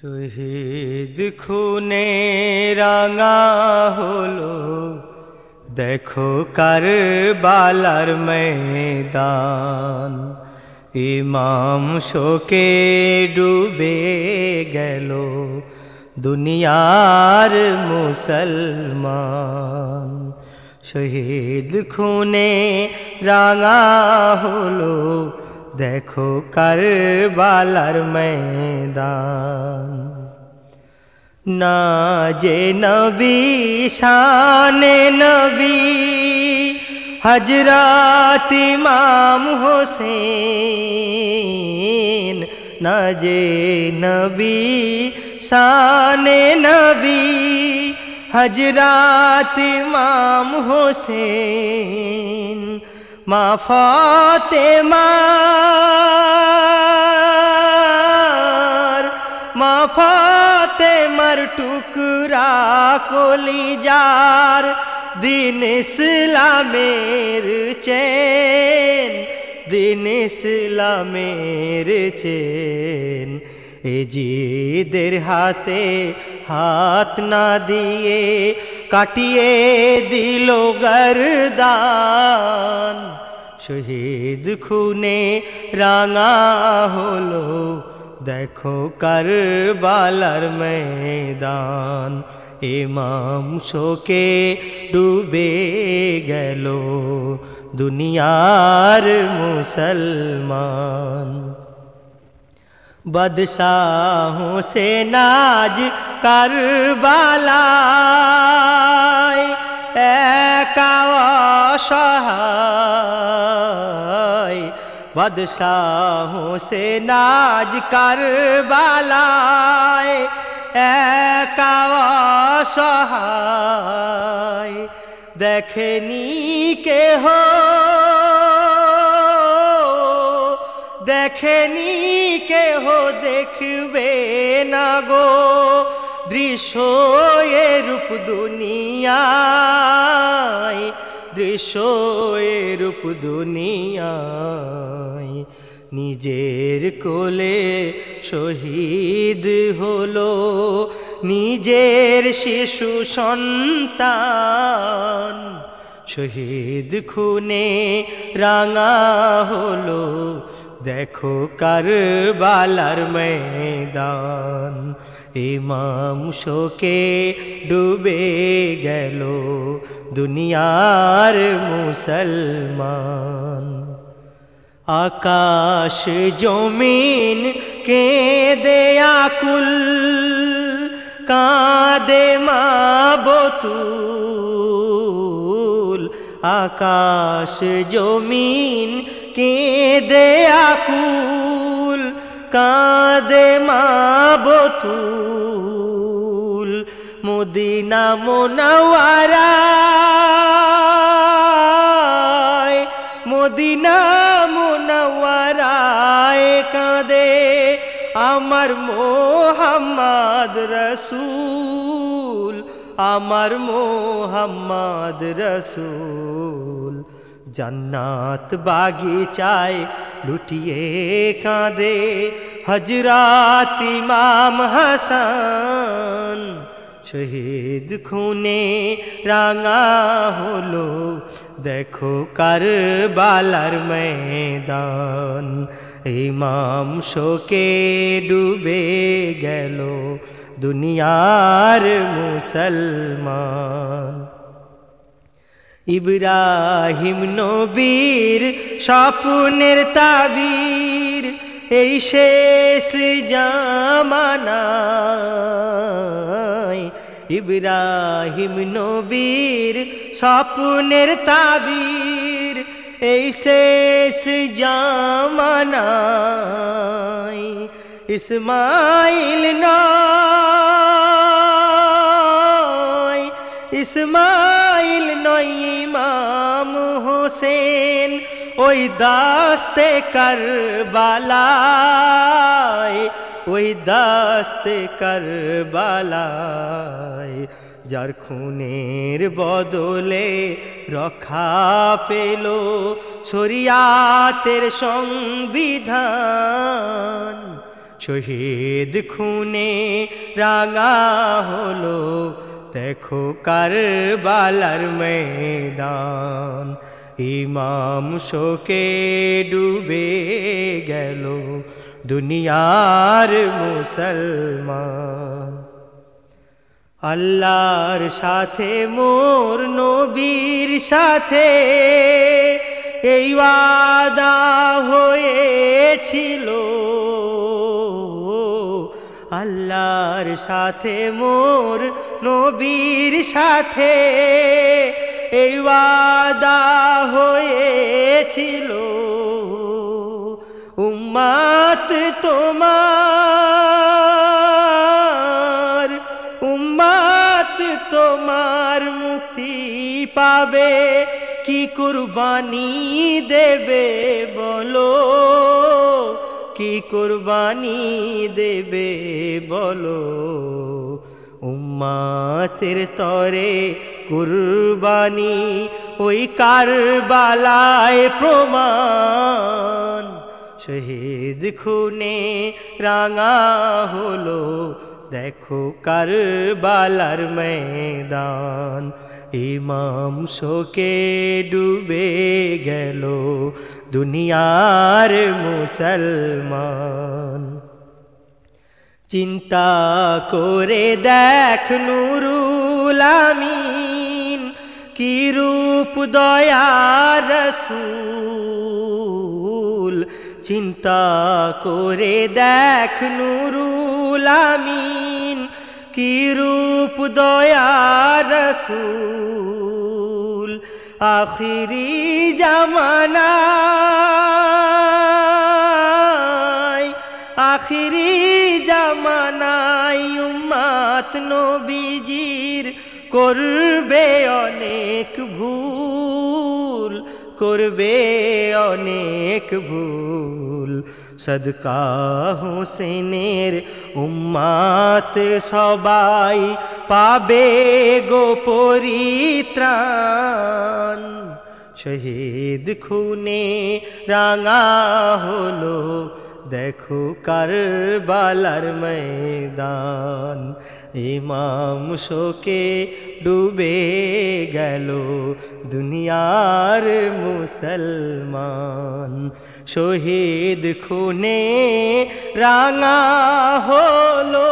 শহীদ খুনে রাঙা হলো। দেখো কার বালার ময়দান। ইমাম শোকে ডুবে গেল দুনিয়ার মুসলমান। শহীদ খুনে রাঙা হলো দেখো কারবালার ময়দান না যে নবী শানে নবী হজরত ইমাম হোসেন না যে নবী শানে নবী হজরত ইমাম হোসেন মা ফাতেমার মা ফাতেমার টুকরা কলিজার দিন ইসলামের চেন দিন ইসলামের চেন। এ জিদের হাতে হাত না দিয়ে কাটিয়ে দিল গরদান। শহীদ খুনে রাঙা হলো, দেখো কারবালার ময়দান। ইমাম শোকে ডুবে গেল দুনিয়ার মুসলমান। बदशाहों से नाज कर बला बालाए कावाशाय बदशाहों से नाज कर बालाए कावाशाय देखनी के हो দেখেনি কেহ দেখবে না গো দৃশ্য রূপ দুনিয়ায়, দৃশ্য এ রূপ দুনিয়ায়। নিজের কোলে শহীদ হলো, নিজের শিশু সন্তান শহীদ খুনে রাঙা হলো। দেখো কারবালার ময়দান, ইমাম শোকে ডুবে গেল দুনিয়ার মুসলমান। আকাশ জমিন কে দেয়াকুল কাঁদে মা বতুল। আকাশ জমিন কেঁদে আকুল, কাঁদে মা বতুল, মদিনা মোনাওয়ারা মদিনা মোনাওয়ারায় কাঁদে আমার মোহাম্মদ রসুল, আমার মোহাম্মদ রসুল। জান্নাত বাগিচায় লুটিয়ে কাঁদে হজরাত ইমাম হাসান। শহীদ খুনে রাঙা হলো, দেখো কারবালার ময়দান। ইমাম শোকে ডুবে গেল দুনিয়ার মুসলমান। ইব্রাহিম নবীর স্বপ্নের তাবির, এই শেষ জামানায় ইব্রাহিম নবীর স্বপ্নের তাবির, এই শেষ জামানায় ইসমাইল নয়, ইসমাইল হোসেন, ওই দাস্তে করবালায়, ওই দাস্তে করবালায়, যার খুনের বদলে রক্ষা পেল শরিয়াতের সংবিধান। শহীদ খুনে রাঙা হলো, দেখো কারবালার ময়দান। ইমাম শোকে ডুবে গেল দুনিয়ার মুসলমান। আল্লাহর সাথে মোর নবীর সাথে এই ওয়াদা হয়েছিল। আল্লাহর সাথে মোর নবীর সাথে এই ওয়াদা হয়েছিল। উম্মাত তোমার উম্মাত তোমার মুক্তি পাবে। কি কুরবানি দেবে বলো? কি কুরবানি দেবে বলো? উম্মাতের তরে কুরবানি ওই কারবালায় প্রমাণ। শহীদ খুনে রাঙা হলো, দেখো কারবালার ময়দান। ইমাম শোকে ডুবে গেল দুনিয়ার মুসলমান। চিন্তা করে দেখ নুরুল আমিন কি রূপ দয়ার রসূল? চিন্তা করে দেখ নুরুল আমিন, কি রূপ দয়ার রসূল? আখিরি জামানায় আখিরি জামানায় উম্মাত নবীজির করবে অনেক ভুল, করবে অনেক ভুল। সদকা হোসেনের উম্মাত সবাই পাবে গো পরিত্রাণ। শহীদ খুনে রাঙা হলো, দেখো কারবালার ময়দান। ইমাম শোকে ডুবে গেল দুনিয়ার মুসলমান। শহীদ খুনে রাঙা হলো